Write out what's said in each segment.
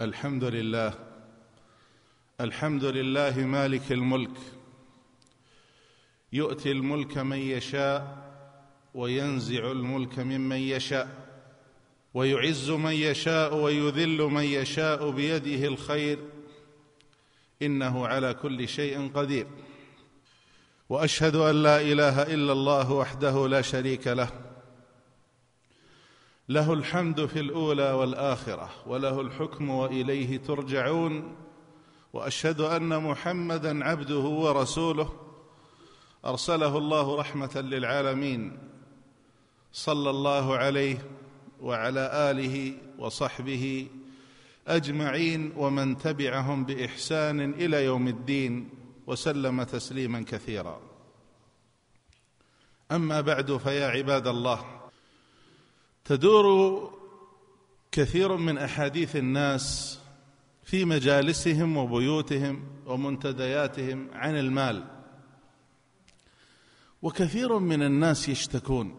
الحمد لله. الحمد لله مالك الملك. يؤتي الملك من يشاء وينزع الملك ممن يشاء ويعز من يشاء ويذل من يشاء بيده الخير. إنه على كل شيء قدير. وأشهد أن لا إله إلا الله وحده لا شريك له. له الحمد في الأولى والآخرة وله الحكم وإليه ترجعون وأشهد أن محمدا عبده ورسوله. أرسله الله رحمة للعالمين. صلى الله عليه وعلى آله وصحبه أجمعين ومن تبعهم بإحسان إلى يوم الدين وسلم تسليما كثيرا. أما بعد فيا عباد الله تدور كثير من أحاديث الناس في مجالسهم وبيوتهم ومنتدياتهم عن المال. وكثير من الناس يشتكون.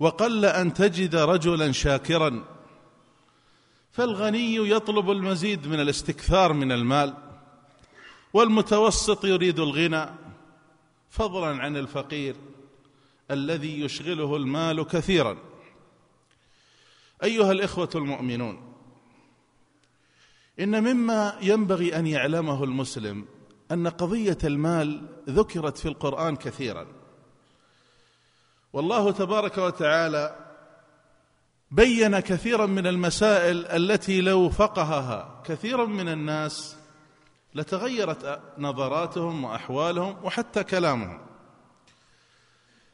وقل أن تجد رجلا شاكرا. فالغني يطلب المزيد من الاستكثار من المال. والمتوسط يريد الغنى فضلا عن الفقير الذي يشغله المال كثيرا. أيها الإخوة المؤمنون إن مما ينبغي أن يعلمه المسلم أن قضية المال ذكرت في القرآن كثيرا. والله تبارك وتعالى بين كثيرا من المسائل التي لو فقهها كثير من الناس لتغيرت نظراتهم وأحوالهم وحتى كلامهم.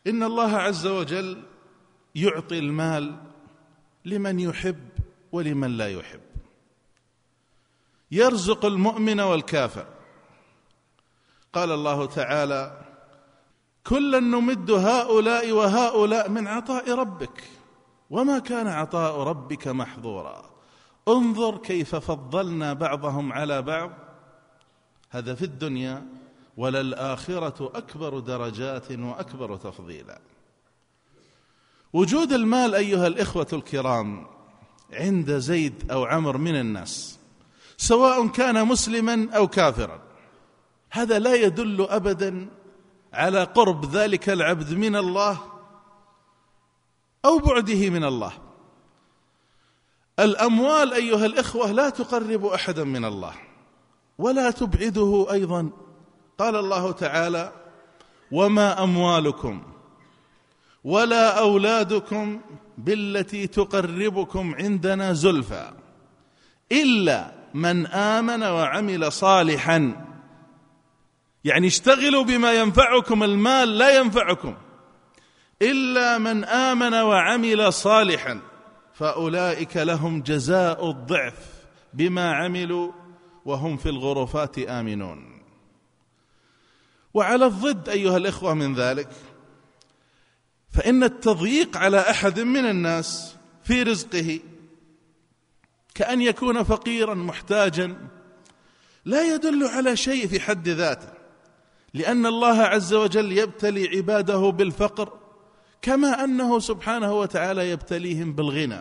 إن الله عز وجل يعطي المال لمن يحب ولمن لا يحب. يرزق المؤمن والكافر. قال الله تعالى كلا نمد هؤلاء وهؤلاء من عطاء ربك وما كان عطاء ربك محظورا. انظر كيف فضلنا بعضهم على بعض. هذا في الدنيا وللآخرة أكبر درجات وأكبر تفضيلا. وجود المال أيها الإخوة الكرام عند زيد أو عمر من الناس سواء كان مسلما أو كافرا هذا لا يدل أبدا على قرب ذلك العبد من الله أو بعده من الله. الأموال أيها الإخوة لا تقرب أحدا من الله ولا تبعده أيضا. قال الله تعالى وما أموالكم ولا أولادكم بالتي تقربكم عندنا زلفى. إلا من آمن وعمل صالحا. يعني اشتغلوا بما ينفعكم المال لا ينفعكم. إلا من آمن وعمل صالحا فأولئك لهم جزاء الضعف بما عملوا وهم في الغرفات آمنون. وعلى الضد أيها الإخوة من ذلك فإن التضييق على أحد من الناس في رزقه كأن يكون فقيرا محتاجا لا يدل على شيء في حد ذاته لأن الله عز وجل يبتلي عباده بالفقر كما أنه سبحانه وتعالى يبتليهم بالغنى.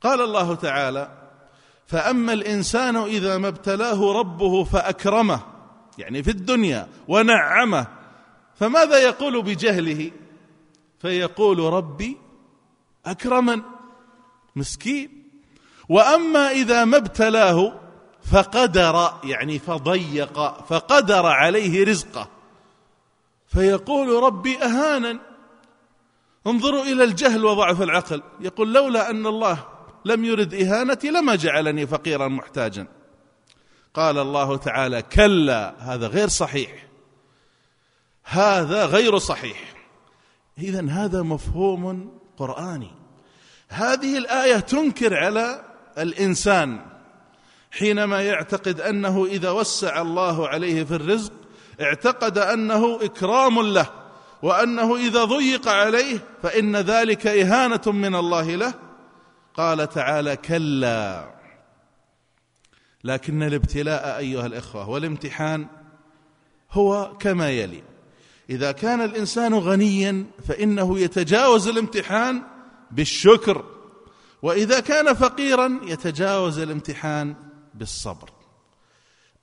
قال الله تعالى فأما الإنسان إذا ما ابتلاه ربه فأكرمه يعني في الدنيا ونعمه فماذا يقول بجهله؟ فيقول ربي أكرمن مسكين. وأما إذا ما ابتلاه فقدر يعني فضيق فقدر عليه رزقه. فيقول ربي اهانا انظروا إلى الجهل وضعف العقل. يقول لولا أن الله لم يرد إهانتي لما جعلني فقيرا محتاجا. قال الله تعالى كلا هذا غير صحيح. هذا غير صحيح. اذا هذا مفهوم قرآني. هذه الآية تنكر على الإنسان حينما يعتقد أنه إذا وسع الله عليه في الرزق اعتقد أنه إكرام له وأنه إذا ضيق عليه فإن ذلك إهانة من الله له. قال تعالى كلا لكن الابتلاء أيها الإخوة والامتحان هو كما يلي. إذا كان الإنسان غنيا فإنه يتجاوز الامتحان بالشكر وإذا كان فقيرا يتجاوز الامتحان بالصبر.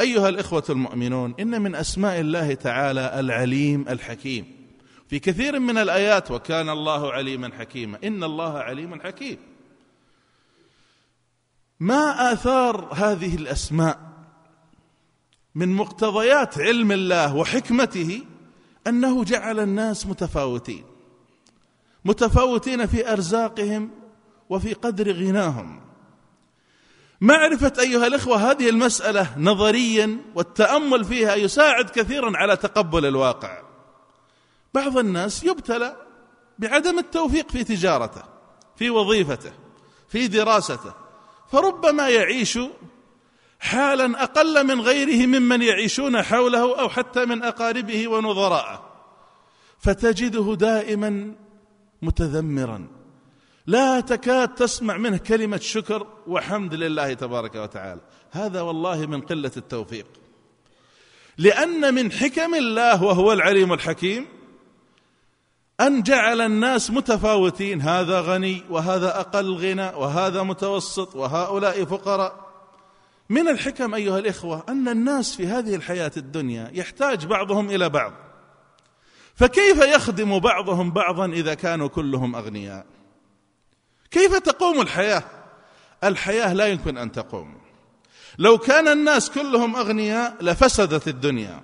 أيها الإخوة المؤمنون إن من أسماء الله تعالى العليم الحكيم. في كثير من الآيات وكان الله عليما حكيما. إن الله عليم حكيم. ما آثار هذه الأسماء من مقتضيات علم الله وحكمته أنه جعل الناس متفاوتين. متفاوتين في أرزاقهم وفي قدر غناهم. معرفة أيها الأخوة هذه المسألة نظريا والتأمل فيها يساعد كثيرا على تقبل الواقع. بعض الناس يبتلى بعدم التوفيق في تجارته في وظيفته في دراسته فربما يعيش حالا أقل من غيره ممن يعيشون حوله أو حتى من أقاربه ونظراءه. فتجده دائما متذمرا. لا تكاد تسمع منه كلمة شكر وحمد لله تبارك وتعالى. هذا والله من قلة التوفيق. لأن من حكم الله وهو العليم الحكيم أن جعل الناس متفاوتين. هذا غني وهذا أقل غنى وهذا متوسط وهؤلاء فقراء. من الحكم أيها الإخوة أن الناس في هذه الحياة الدنيا يحتاج بعضهم إلى بعض. فكيف يخدم بعضهم بعضا إذا كانوا كلهم أغنياء؟ كيف تقوم الحياة؟ الحياة لا يمكن أن تقوم. لو كان الناس كلهم أغنياء لفسدت الدنيا.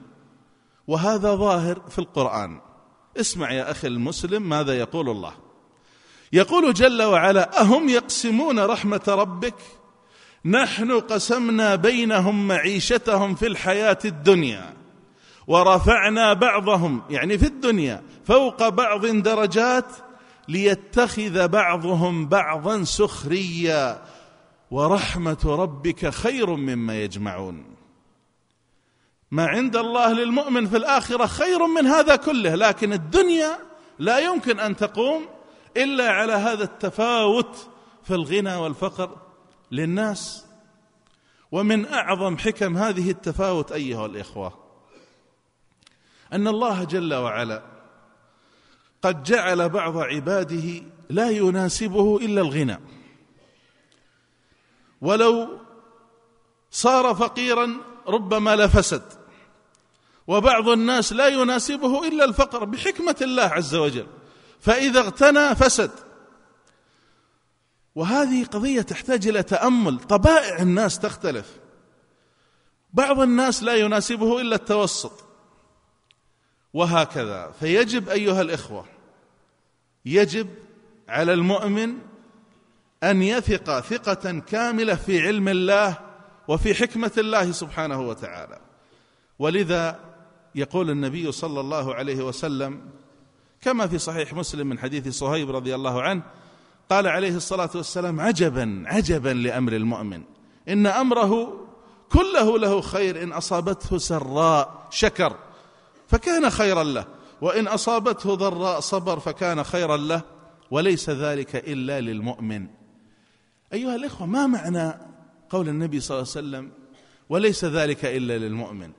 وهذا ظاهر في القرآن. اسمع يا أخي المسلم ماذا يقول الله. يقول جل وعلا أهم يقسمون رحمة ربك نحن قسمنا بينهم معيشتهم في الحياة الدنيا ورفعنا بعضهم يعني في الدنيا فوق بعض درجات ليتخذ بعضهم بعضا سخريا ورحمة ربك خير مما يجمعون. ما عند الله للمؤمن في الآخرة خير من هذا كله لكن الدنيا لا يمكن أن تقوم إلا على هذا التفاوت في الغنى والفقر للناس. ومن أعظم حكم هذه التفاوت أيها الإخوة أن الله جل وعلا قد جعل بعض عباده لا يناسبه إلا الغنى. ولو صار فقيرا ربما لفسد وبعض الناس لا يناسبه إلا الفقر بحكمة الله عز وجل. فإذا اغتنى فسد. وهذه قضية تحتاج إلى تأمل. طبائع الناس تختلف. بعض الناس لا يناسبه إلا التوسط. وهكذا. فيجب أيها الإخوة يجب على المؤمن أن يثق ثقة كاملة في علم الله وفي حكمة الله سبحانه وتعالى. ولذا يقول النبي صلى الله عليه وسلم كما في صحيح مسلم من حديث صهيب رضي الله عنه قال عليه الصلاة والسلام عجبا عجبا لأمر المؤمن. إن أمره كله له خير إن أصابته سراء شكر فكان خيرا له وإن أصابته ضراء صبر فكان خيرا له وليس ذلك إلا للمؤمن. أيها الإخوة ما معنى قول النبي صلى الله عليه وسلم وليس ذلك إلا للمؤمن؟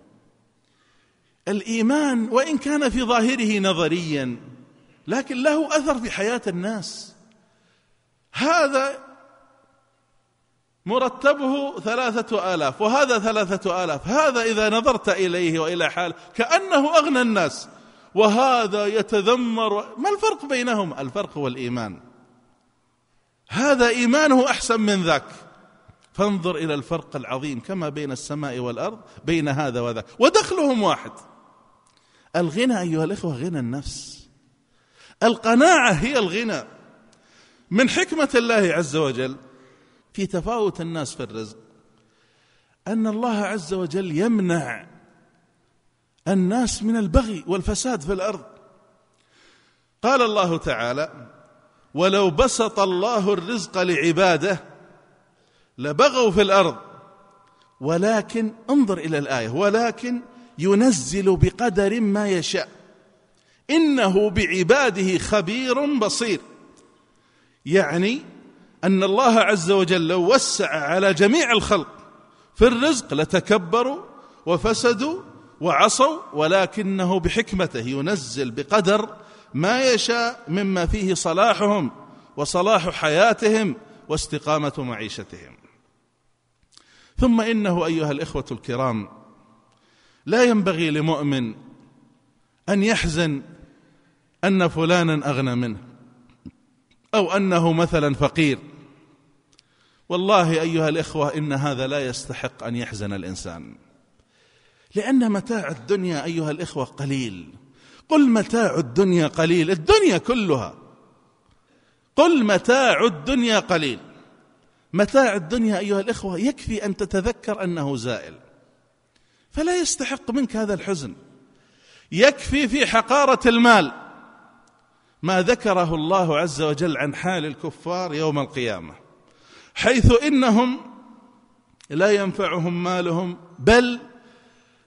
الإيمان وإن كان في ظاهره نظريا لكن له أثر في حياة الناس. هذا مرتبه ثلاثة آلاف وهذا ثلاثة آلاف هذا إذا نظرت إليه وإلى حال كأنه أغنى الناس وهذا يتذمر ما الفرق بينهم؟ الفرق هو الإيمان. هذا إيمانه أحسن من ذاك. فانظر إلى الفرق العظيم كما بين السماء والأرض بين هذا وذاك. ودخلهم واحد. الغنى أيها الإخوة غنى النفس. القناعة هي الغنى. من حكمة الله عز وجل في تفاوت الناس في الرزق. أن الله عز وجل يمنع الناس من البغي والفساد في الأرض. قال الله تعالى ولو بسط الله الرزق لعباده لبغوا في الأرض. ولكن انظر إلى الآية ولكن ينزل بقدر ما يشاء. إنه بعباده خبير بصير. يعني أن الله عز وجل لو وسع على جميع الخلق. في الرزق لتكبروا وفسدوا وعصوا ولكنه بحكمته ينزل بقدر ما يشاء مما فيه صلاحهم وصلاح حياتهم واستقامة معيشتهم. ثم إنه أيها الإخوة الكرام لا ينبغي لمؤمن أن يحزن أن فلانا أغنى منه. أو أنه مثلا فقير. والله أيها الإخوة إن هذا لا يستحق أن يحزن الإنسان. لأن متاع الدنيا أيها الإخوة قليل. قل متاع الدنيا قليل الدنيا كلها. قل متاع الدنيا قليل. متاع الدنيا أيها الإخوة يكفي أن تتذكر أنه زائل. فلا يستحق منك هذا الحزن. يكفي في حقارة المال. ما ذكره الله عز وجل عن حال الكفار يوم القيامة حيث إنهم لا ينفعهم مالهم بل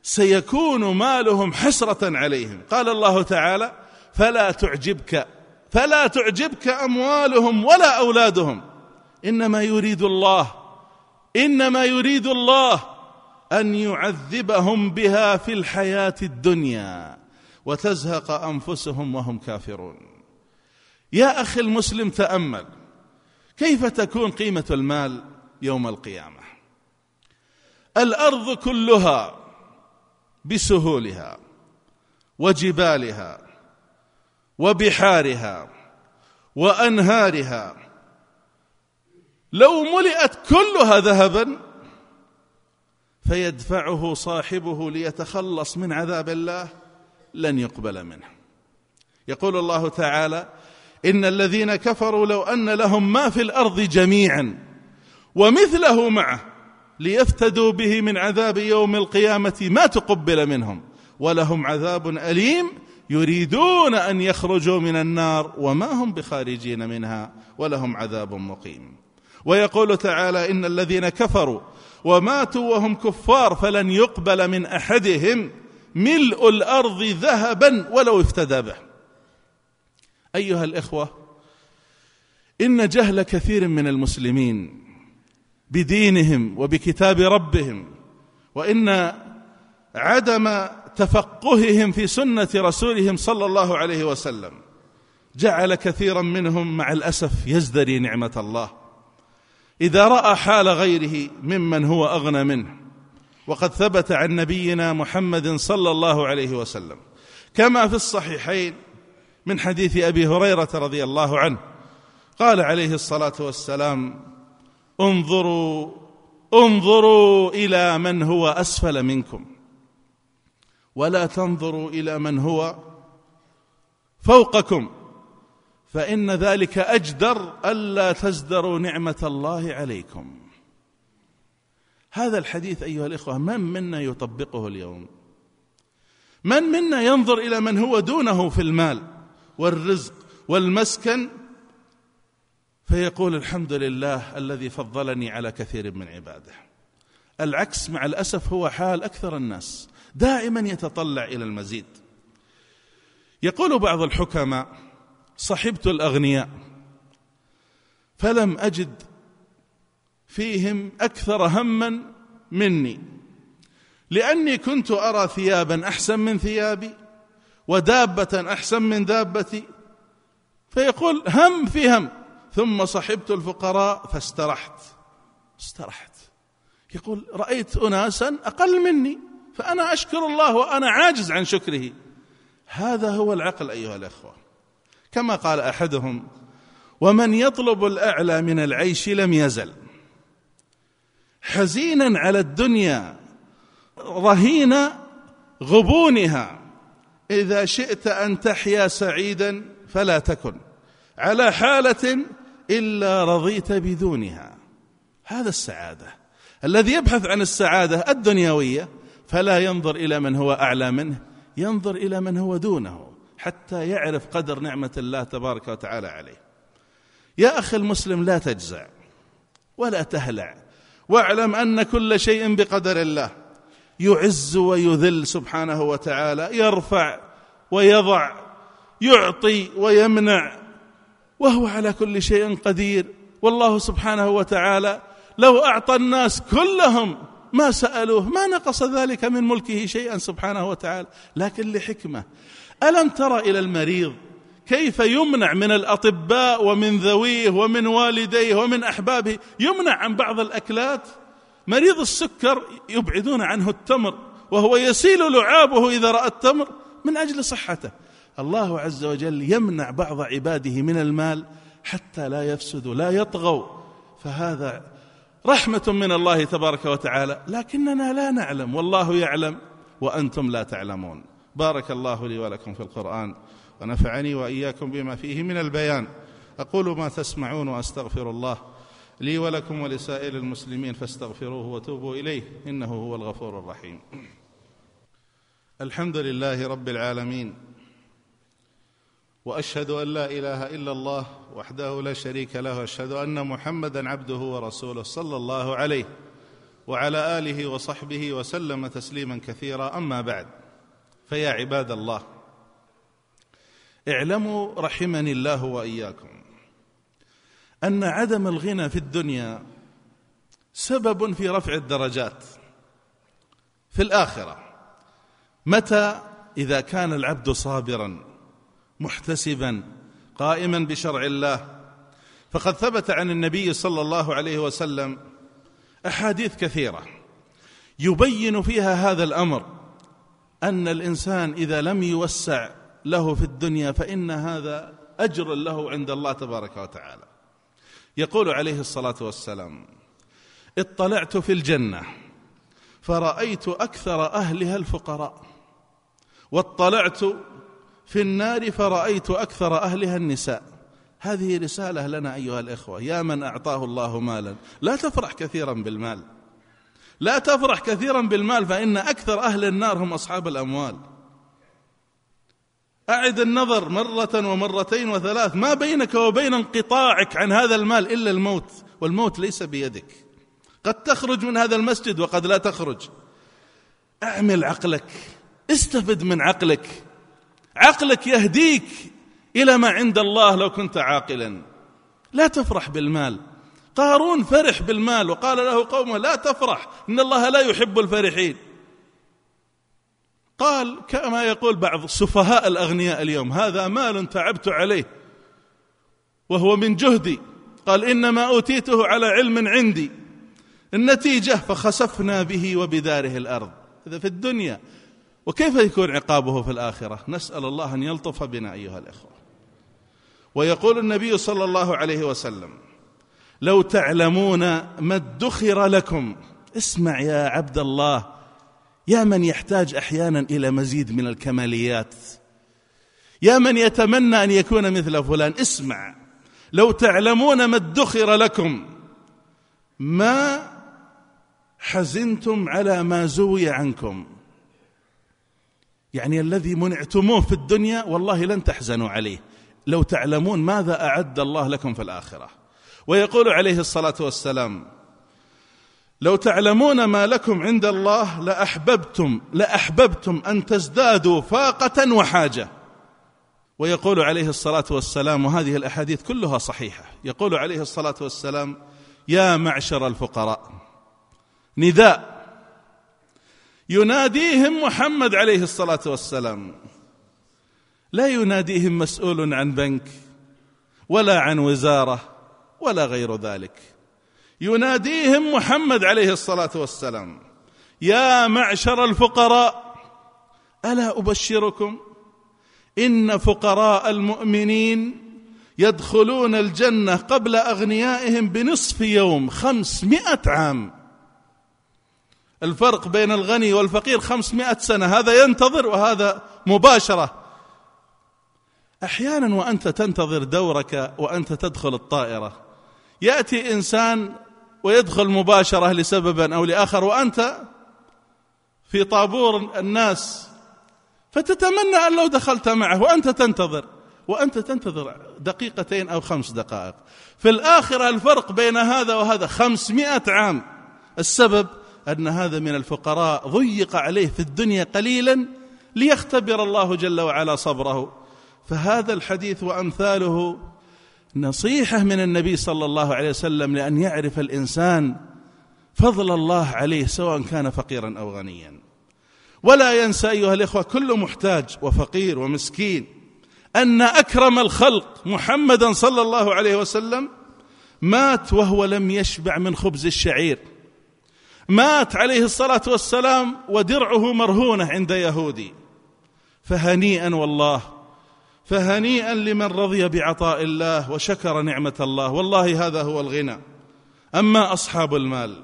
سيكون مالهم حسرة عليهم. قال الله تعالى فلا تعجبك فلا تعجبك أموالهم ولا أولادهم إنما يريد الله إنما يريد الله أن يعذبهم بها في الحياة الدنيا وتزهق أنفسهم وهم كافرون. يا أخي المسلم تأمل كيف تكون قيمة المال يوم القيامة؟ الأرض كلها بسهولها وجبالها وبحارها وأنهارها. لو ملئت كلها ذهبا فيدفعه صاحبه ليتخلص من عذاب الله لن يقبل منه. يقول الله تعالى إن الذين كفروا لو أن لهم ما في الأرض جميعا ومثله معه ليفتدوا به من عذاب يوم القيامة ما تقبل منهم ولهم عذاب أليم يريدون أن يخرجوا من النار وما هم بخارجين منها ولهم عذاب مقيم. ويقول تعالى إن الذين كفروا وماتوا وهم كفار فلن يقبل من أحدهم ملء الأرض ذهبا ولو افتدى به. أيها الإخوة إن جهل كثير من المسلمين بدينهم وبكتاب ربهم وإن عدم تفقههم في سنة رسولهم صلى الله عليه وسلم جعل كثيرا منهم مع الأسف يزدري نعمة الله. إذا رأى حال غيره ممن هو أغنى منه وقد ثبت عن نبينا محمد صلى الله عليه وسلم. كما في الصحيحين من حديث أبي هريرة رضي الله عنه. قال عليه الصلاة والسلام انظروا انظروا إلى من هو أسفل منكم. ولا تنظروا إلى من هو فوقكم. فإن ذلك أجدر ألا تزدروا نعمة الله عليكم. هذا الحديث أيها الإخوة من منا يطبقه اليوم؟ من منا ينظر إلى من هو دونه في المال؟ والرزق والمسكن فيقول الحمد لله الذي فضلني على كثير من عباده. العكس مع الأسف هو حال أكثر الناس. دائما يتطلع إلى المزيد. يقول بعض الحكماء صحبت الأغنياء فلم أجد فيهم أكثر هما مني لأني كنت أرى ثيابا أحسن من ثيابي ودابة أحسن من دابتي. فيقول هم في هم. ثم صحبت الفقراء فاسترحت. استرحت. يقول رأيت أناسا أقل مني فأنا أشكر الله وأنا عاجز عن شكره. هذا هو العقل أيها الأخوة. كما قال أحدهم ومن يطلب الأعلى من العيش لم يزل. حزينا على الدنيا رهين غبونها. إذا شئت أن تحيا سعيدا فلا تكن. على حالة إلا رضيت بدونها. هذا السعادة. الذي يبحث عن السعادة الدنيوية فلا ينظر إلى من هو أعلى منه ينظر إلى من هو دونه حتى يعرف قدر نعمة الله تبارك وتعالى عليه. يا أخي المسلم لا تجزع ولا تهلع واعلم أن كل شيء بقدر الله. يعز ويذل سبحانه وتعالى يرفع ويضع يعطي ويمنع وهو على كل شيء قدير. والله سبحانه وتعالى لو أعطى الناس كلهم ما سألوه ما نقص ذلك من ملكه شيئا سبحانه وتعالى. لكن لحكمة ألم تر إلى المريض كيف يمنع من الأطباء ومن ذويه ومن والديه ومن أحبابه؟ يمنع عن بعض الأكلات؟ مريض السكر يبعدون عنه التمر وهو يسيل لعابه إذا رأى التمر من أجل صحته. الله عز وجل يمنع بعض عباده من المال حتى لا يفسدوا لا يطغوا. فهذا رحمة من الله تبارك وتعالى. لكننا لا نعلم والله يعلم وأنتم لا تعلمون. بارك الله لي ولكم في القرآن ونفعني وإياكم بما فيه من البيان. أقول ما تسمعون وأستغفر الله. لي ولكم ولسائر المسلمين فاستغفروه وتوبوا إليه إنه هو الغفور الرحيم. الحمد لله رب العالمين وأشهد أن لا إله إلا الله وحده لا شريك له وأشهد أن محمدا عبده ورسوله صلى الله عليه وعلى آله وصحبه وسلم تسليما كثيرا. أما بعد فيا عباد الله اعلموا رحمني الله وإياكم. أن عدم الغنى في الدنيا سبب في رفع الدرجات. في الآخرة متى؟ إذا كان العبد صابرا محتسبا قائما بشرع الله. فقد ثبت عن النبي صلى الله عليه وسلم أحاديث كثيرة يبين فيها هذا الأمر أن الإنسان إذا لم يوسع له في الدنيا فإن هذا أجر له عند الله تبارك وتعالى. يقول عليه الصلاة والسلام اطلعت في الجنة فرأيت أكثر أهلها الفقراء واطلعت في النار فرأيت أكثر أهلها النساء. هذه رسالة لنا أيها الإخوة يا من أعطاه الله مالا. لا تفرح كثيرا بالمال. لا تفرح كثيرا بالمال فإن أكثر أهل النار هم أصحاب الأموال. أعد النظر مرة ومرتين وثلاث ما بينك وبين انقطاعك عن هذا المال إلا الموت والموت ليس بيدك. قد تخرج من هذا المسجد وقد لا تخرج. أعمل عقلك استفد من عقلك. عقلك يهديك إلى ما عند الله لو كنت عاقلا. لا تفرح بالمال. قارون فرح بالمال وقال له قومه لا تفرح إن الله لا يحب الفرحين. قال كما يقول بعض سفهاء الأغنياء اليوم هذا مال تعبت عليه وهو من جهدي. قال إنما أوتيته على علم عندي. النتيجة فخسفنا به وبداره الأرض. هذا في الدنيا. وكيف يكون عقابه في الآخرة؟ نسأل الله أن يلطف بنا أيها الإخوة. ويقول النبي صلى الله عليه وسلم لو تعلمون ما ادخر لكم اسمع يا عبد الله يا من يحتاج أحيانا إلى مزيد من الكماليات. يا من يتمنى أن يكون مثل فلان. اسمع لو تعلمون ما ادخر لكم ما حزنتم على ما زوي عنكم. يعني الذي منعتموه في الدنيا والله لن تحزنوا عليه. لو تعلمون ماذا أعد الله لكم في الآخرة. ويقول عليه الصلاة والسلام لو تعلمون ما لكم عند الله لأحببتم لأحببتم أن تزدادوا فاقة وحاجة. ويقول عليه الصلاة والسلام وهذه الأحاديث كلها صحيحة. يقول عليه الصلاة والسلام يا معشر الفقراء نداء. يناديهم محمد عليه الصلاة والسلام. لا يناديهم مسؤول عن بنك ولا عن وزارة ولا غير ذلك. يناديهم محمد عليه الصلاة والسلام. يا معشر الفقراء ألا أبشركم؟ إن فقراء المؤمنين يدخلون الجنة قبل أغنيائهم بنصف يوم خمسمائة عام. الفرق بين الغني والفقير خمسمائة سنة هذا ينتظر وهذا مباشرة. أحيانا وأنت تنتظر دورك وأنت تدخل الطائرة. يأتي إنسان ويدخل مباشرة لسبب أو لآخر وأنت في طابور الناس فتتمنى أن لو دخلت معه وأنت تنتظر وأنت تنتظر دقيقتين أو خمس دقائق. في الآخرة الفرق بين هذا وهذا خمسمائة عام. السبب أن هذا من الفقراء ضيق عليه في الدنيا قليلا ليختبر الله جل وعلا صبره. فهذا الحديث وأمثاله نصيحة من النبي صلى الله عليه وسلم لأن يعرف الإنسان فضل الله عليه سواء كان فقيرا أو غنيا. ولا ينسى أيها الإخوة كل محتاج وفقير ومسكين أن أكرم الخلق محمدا صلى الله عليه وسلم مات وهو لم يشبع من خبز الشعير. مات عليه الصلاة والسلام ودرعه مرهونة عند يهودي. فهنيئا والله فهنيئا لمن رضي بعطاء الله وشكر نعمة الله. والله هذا هو الغنى. أما أصحاب المال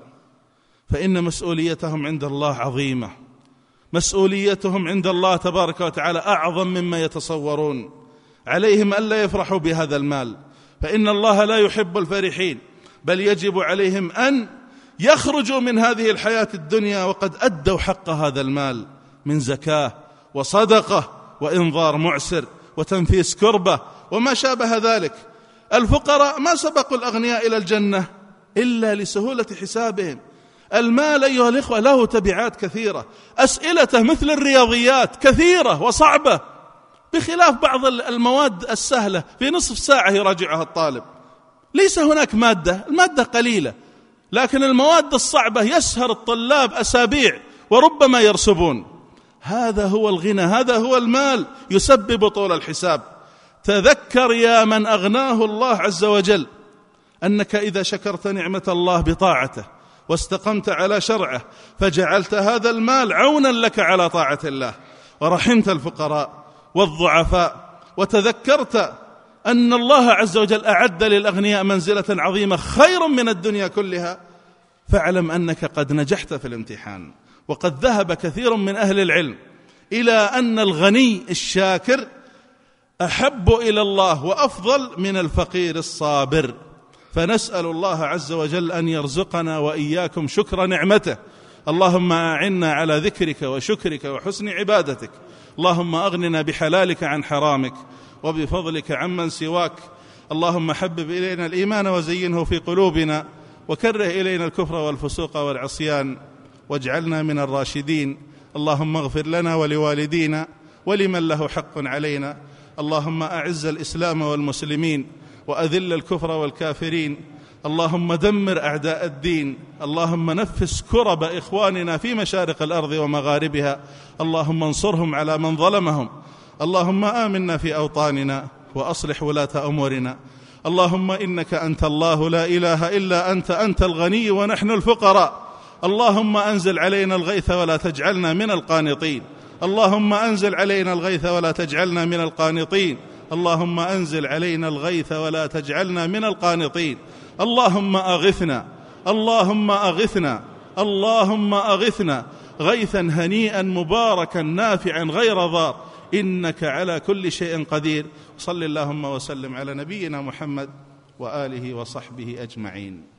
فإن مسؤوليتهم عند الله عظيمة. مسؤوليتهم عند الله تبارك وتعالى أعظم مما يتصورون. عليهم ألا يفرحوا بهذا المال. فإن الله لا يحب الفرحين بل يجب عليهم أن يخرجوا من هذه الحياة الدنيا وقد أدوا حق هذا المال من زكاة وصدقة وانظار معسر. وتنفيس كربة وما شابه ذلك. الفقراء ما سبقوا الأغنياء إلى الجنة إلا لسهولة حسابهم. المال أيها الإخوة له تبعات كثيرة أسئلته مثل الرياضيات كثيرة وصعبة. بخلاف بعض المواد السهلة في نصف ساعة يراجعها الطالب. ليس هناك مادة المادة قليلة لكن المواد الصعبة يسهر الطلاب أسابيع وربما يرسبون. هذا هو الغنى هذا هو المال يسبب طول الحساب. تذكر يا من أغناه الله عز وجل أنك إذا شكرت نعمة الله بطاعته واستقمت على شرعه فجعلت هذا المال عونا لك على طاعة الله. ورحمت الفقراء والضعفاء وتذكرت أن الله عز وجل أعد للأغنياء منزلة عظيمة خير من الدنيا كلها. فاعلم أنك قد نجحت في الامتحان. وقد ذهب كثير من أهل العلم إلى أن الغني الشاكر أحب إلى الله وأفضل من الفقير الصابر. فنسأل الله عز وجل أن يرزقنا وإياكم شكر نعمته. اللهم أعنا على ذكرك وشكرك وحسن عبادتك. اللهم أغننا بحلالك عن حرامك وبفضلك عمن سواك. اللهم حبب إلينا الإيمان وزينه في قلوبنا وكره إلينا الكفر والفسوق والعصيان. واجعلنا من الراشدين. اللهم اغفر لنا ولوالدينا ولمن له حق علينا. اللهم أعز الإسلام والمسلمين وأذل الكفر والكافرين. اللهم دمر أعداء الدين. اللهم نفس كرب إخواننا في مشارق الأرض ومغاربها. اللهم انصرهم على من ظلمهم. اللهم آمنا في أوطاننا وأصلح ولاة أمورنا. اللهم إنك أنت الله لا إله إلا أنت أنت الغني ونحن الفقراء. اللهم أنزل علينا الغيث ولا تجعلنا من القانطين. اللهم أنزل علينا الغيث ولا تجعلنا من القانطين. اللهم أنزل علينا الغيث ولا تجعلنا من القانطين. اللهم أغثنا. اللهم أغثنا. اللهم أغثنا. غيثا هنيئا مباركا نافعا غير ضار. إنك على كل شيء قدير. صل اللهم وسلم على نبينا محمد وآله وصحبه أجمعين.